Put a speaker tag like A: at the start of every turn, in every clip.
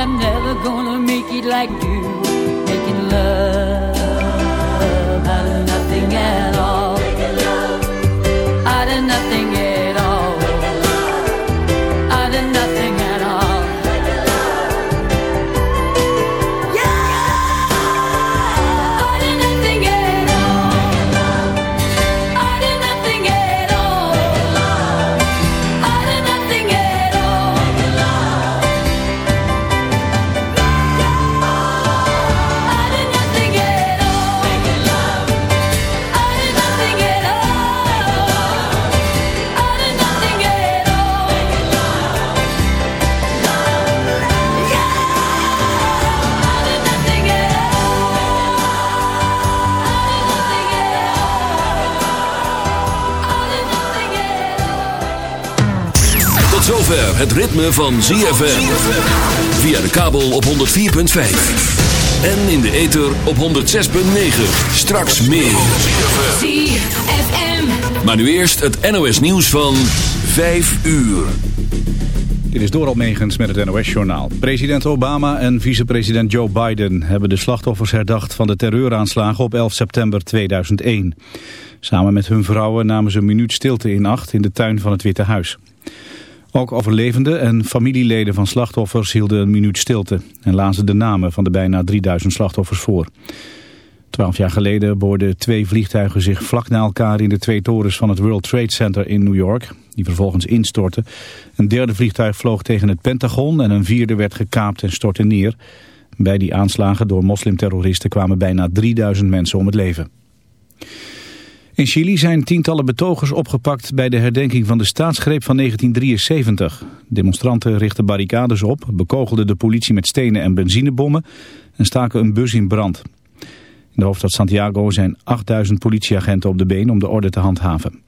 A: I'm never gonna make it like you. Making love
B: het ritme van ZFM. Via de kabel op 104.5. En in de ether op 106.9. Straks meer.
A: ZFM.
B: Maar nu eerst het NOS nieuws van 5 uur.
C: Dit is Doral Megens met het NOS-journaal. President Obama en vicepresident Joe Biden hebben de slachtoffers herdacht van de terreuraanslagen op 11 september 2001. Samen met hun vrouwen namen ze een minuut stilte in acht in de tuin van het Witte Huis. Ook overlevenden en familieleden van slachtoffers hielden een minuut stilte en lazen de namen van de bijna 3000 slachtoffers voor. Twaalf jaar geleden boorden twee vliegtuigen zich vlak na elkaar in de twee torens van het World Trade Center in New York, die vervolgens instortten. Een derde vliegtuig vloog tegen het Pentagon en een vierde werd gekaapt en stortte neer. Bij die aanslagen door moslimterroristen kwamen bijna 3000 mensen om het leven. In Chili zijn tientallen betogers opgepakt bij de herdenking van de staatsgreep van 1973. Demonstranten richtten barricades op, bekogelden de politie met stenen en benzinebommen en staken een bus in brand. In de hoofdstad Santiago zijn 8000 politieagenten op de been om de orde te handhaven.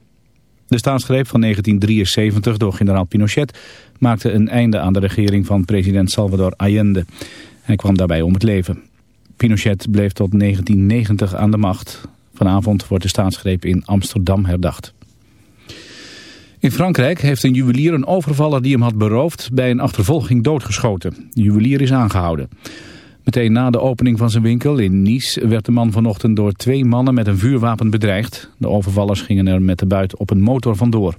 C: De staatsgreep van 1973 door generaal Pinochet maakte een einde aan de regering van president Salvador Allende. Hij kwam daarbij om het leven. Pinochet bleef tot 1990 aan de macht. Vanavond wordt de staatsgreep in Amsterdam herdacht. In Frankrijk heeft een juwelier een overvaller die hem had beroofd bij een achtervolging doodgeschoten. De juwelier is aangehouden. Meteen na de opening van zijn winkel in Nice werd de man vanochtend door twee mannen met een vuurwapen bedreigd. De overvallers gingen er met de buit op een motor vandoor.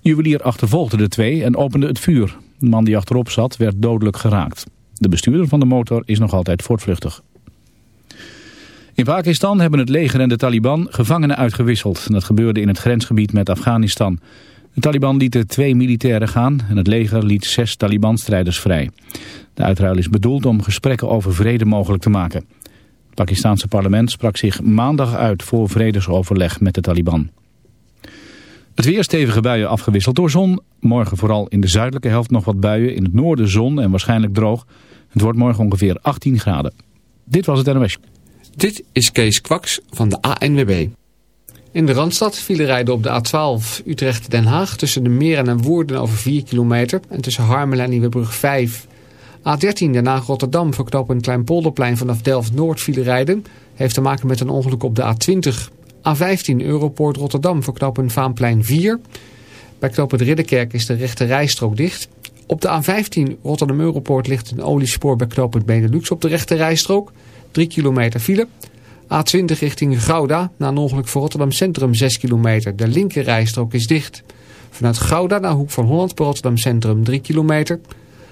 C: De juwelier achtervolgde de twee en opende het vuur. De man die achterop zat werd dodelijk geraakt. De bestuurder van de motor is nog altijd voortvluchtig. In Pakistan hebben het leger en de Taliban gevangenen uitgewisseld. Dat gebeurde in het grensgebied met Afghanistan. De Taliban lieten twee militairen gaan en het leger liet zes Taliban-strijders vrij. De uitruil is bedoeld om gesprekken over vrede mogelijk te maken. Het Pakistanse parlement sprak zich maandag uit voor vredesoverleg met de Taliban. Het weer stevige buien afgewisseld door zon. Morgen vooral in de zuidelijke helft nog wat buien. In het noorden zon en waarschijnlijk droog. Het wordt morgen ongeveer 18 graden. Dit was het NOS.
D: Dit is Kees Kwaks van de ANWB. In de Randstad vielen rijden op de A12 Utrecht-Den Haag... tussen de Meren en Woerden over 4 kilometer... en tussen Harmelen en Nieuwebrug 5. A13 Den Haag-Rotterdam verknopen Kleinpolderplein vanaf Delft-Noord vielen rijden... heeft te maken met een ongeluk op de A20. A15 Europoort Rotterdam verknopen Vaanplein 4. Bij knopen de Ridderkerk is de rechte rijstrook dicht. Op de A15 Rotterdam Europoort ligt een oliespoor bij knooppunt Benelux op de rechte rijstrook... 3 kilometer file. A20 richting Gouda, na een ongeluk voor Rotterdam Centrum 6 kilometer. De linker rijstrook is dicht. Vanuit Gouda naar Hoek van Holland bij Rotterdam Centrum 3 kilometer.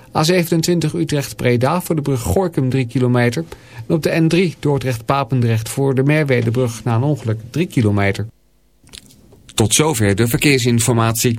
D: A27 Utrecht-Preda voor de brug Gorkum 3 kilometer. En op de N3 Dordrecht-Papendrecht voor de Merwedebrug na een ongeluk 3 kilometer. Tot zover de verkeersinformatie.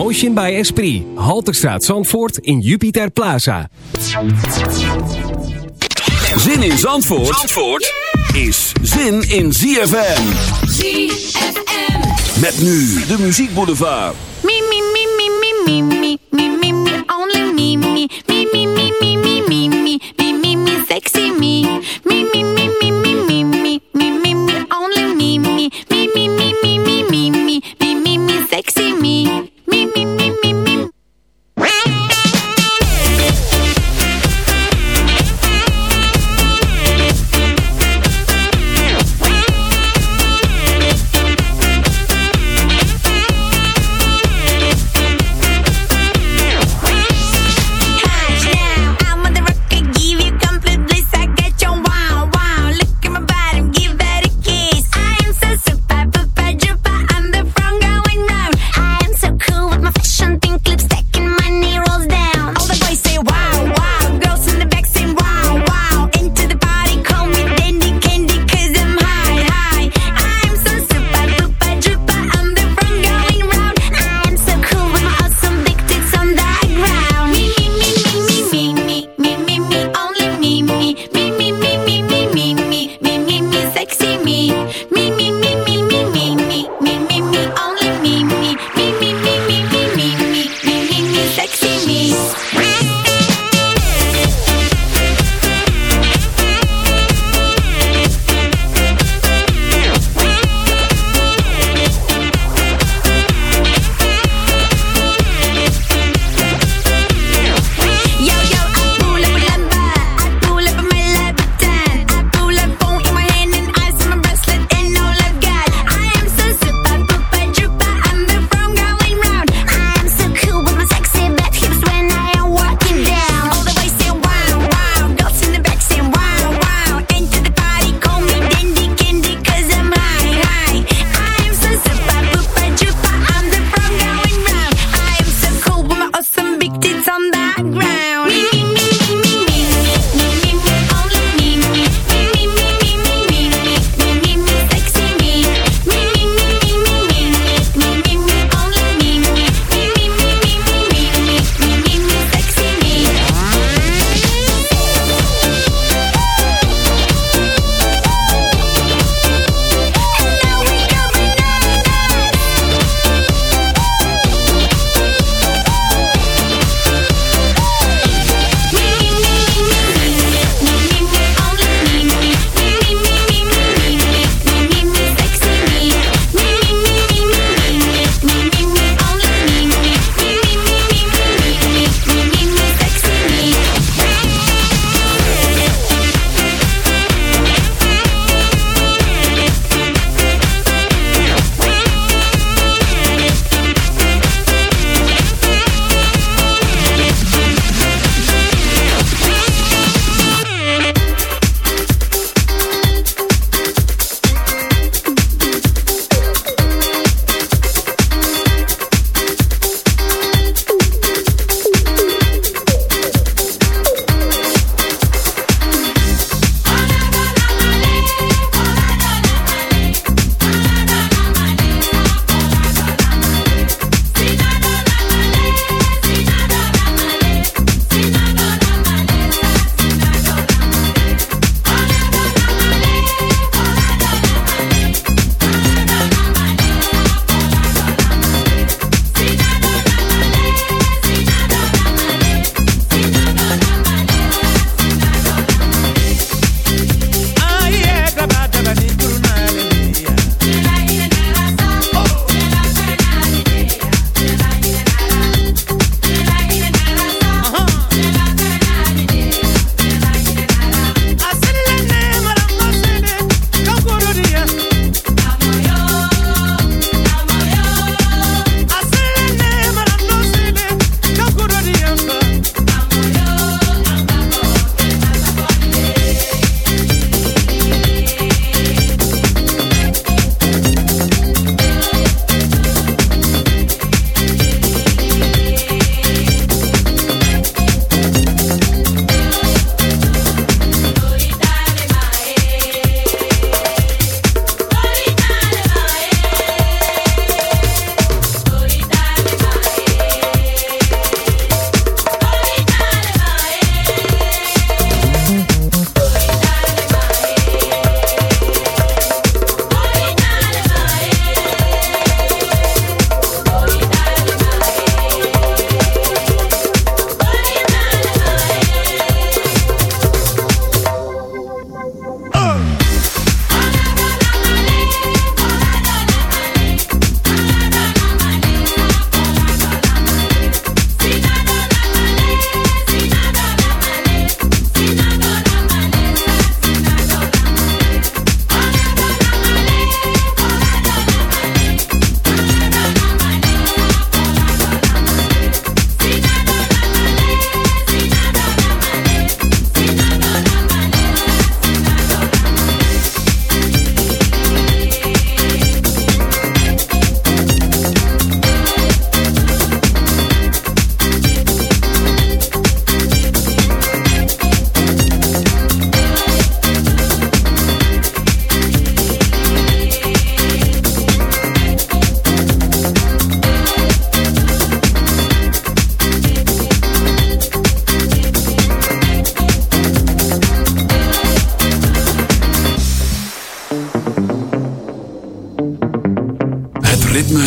E: Emotion by Esprit.
F: Halterstraat Zandvoort in Jupiter Plaza.
B: Zin in Zandvoort, Zandvoort is zin in ZFM.
E: ZFM.
B: Met nu de muziekboulevard.
E: Me, me, me, me, me, me, me, me, me, me, only me, me, me, me, me, me, me, me, me, me, me, me, sexy me, me, me, me, me, me, me, me, me, me, me, only me, me, me, me, me, me, me, me, me, me, me, me, sexy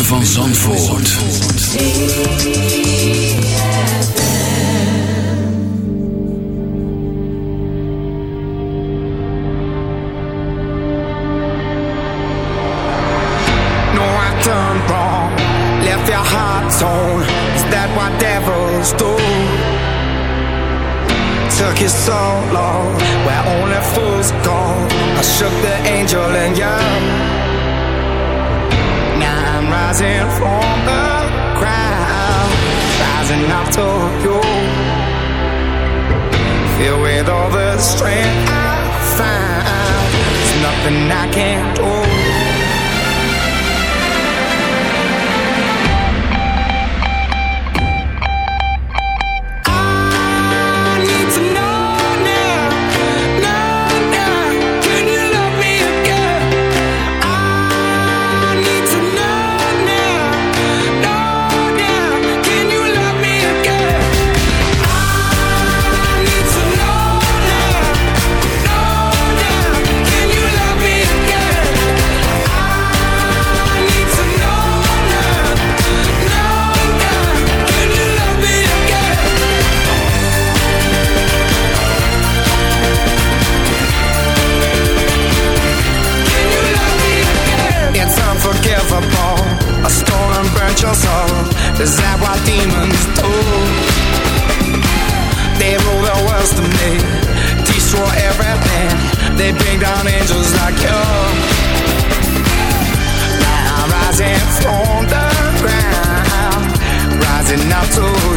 B: van Zandvoort.
G: No, I done wrong. Left your heart torn. Is that what devils do? Took you so long, where only fools go. I shook the something I can't
H: want angels like you. Now I'm rising from the ground, rising up to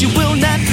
H: you will not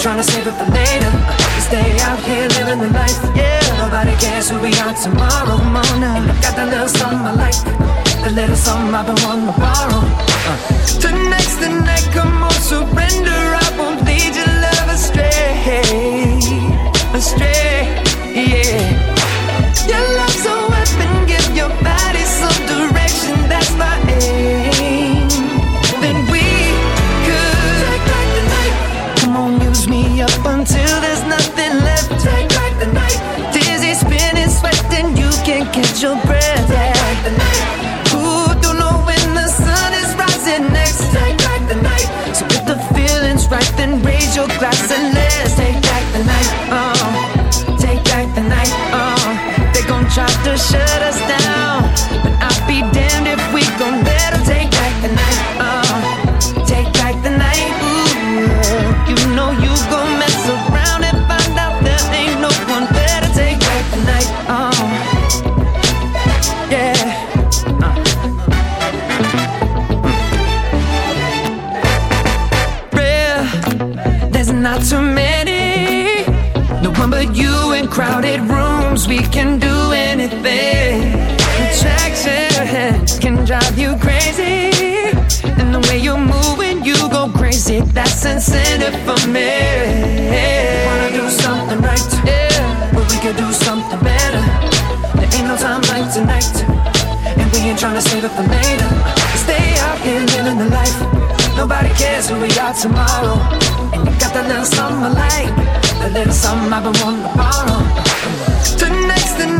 H: trying to save it for later. Stay out here living the life. Yeah. Nobody cares who we are tomorrow Mona. Got that little something I like. The little something I've been wanting to borrow. Uh. Tonight's the night. Come on, surrender. I won't lead your love astray. Astray. Yeah. catch your breath. Yeah. Ooh, don't know when the sun is rising next. Take back the night. So if the feeling's right, then raise your glass and let's take back the night. Uh, take back the night. Uh. They gon' try to shut us down we can do anything. Attractions can drive you crazy. And the way you move when you go crazy, that's incentive for me. Wanna do something right, yeah. but we can do something better. There ain't no time like tonight, and we ain't trying to save it for later. Stay out here living the life. Nobody cares who we are tomorrow, and you got that little something light. like little something I've been wanting to borrow. Tonight's the night.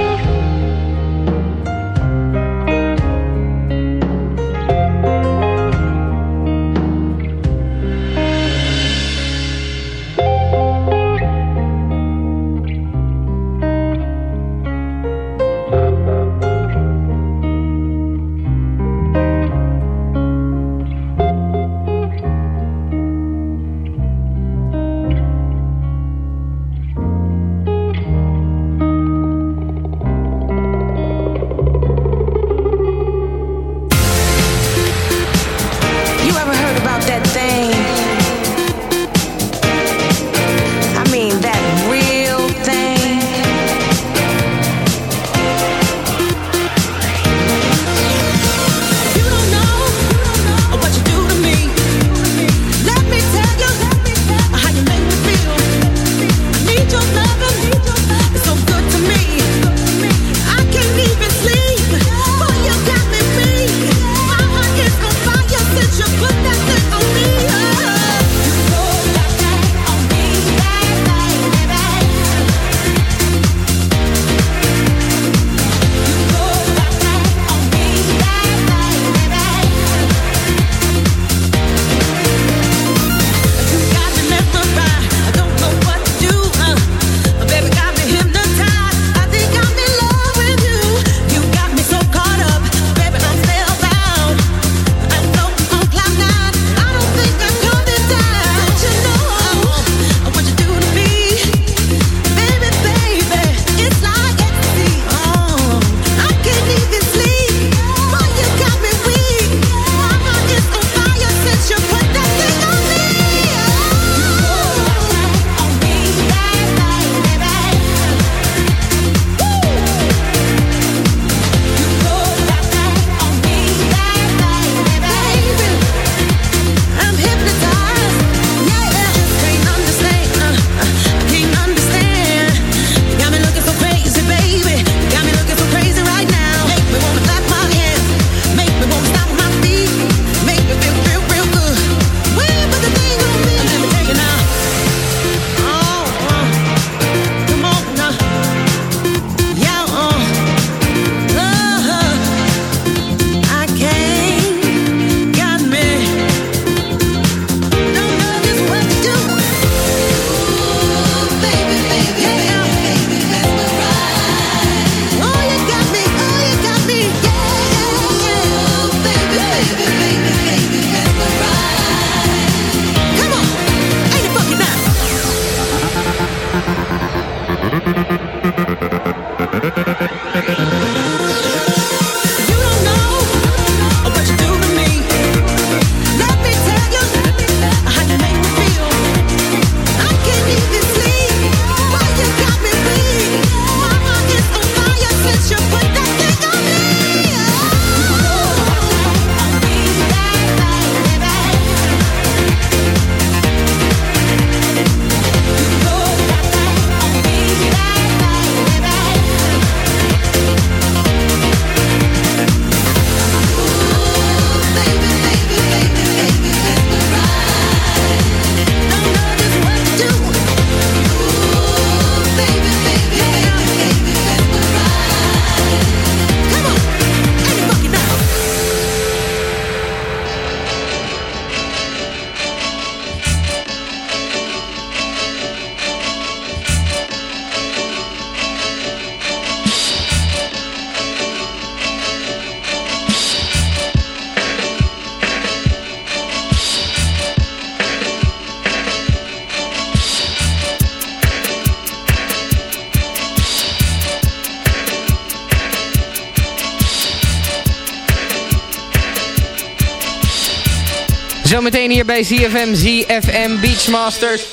I: Bij ZFM, ZFM Beachmasters.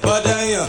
J: Badaya,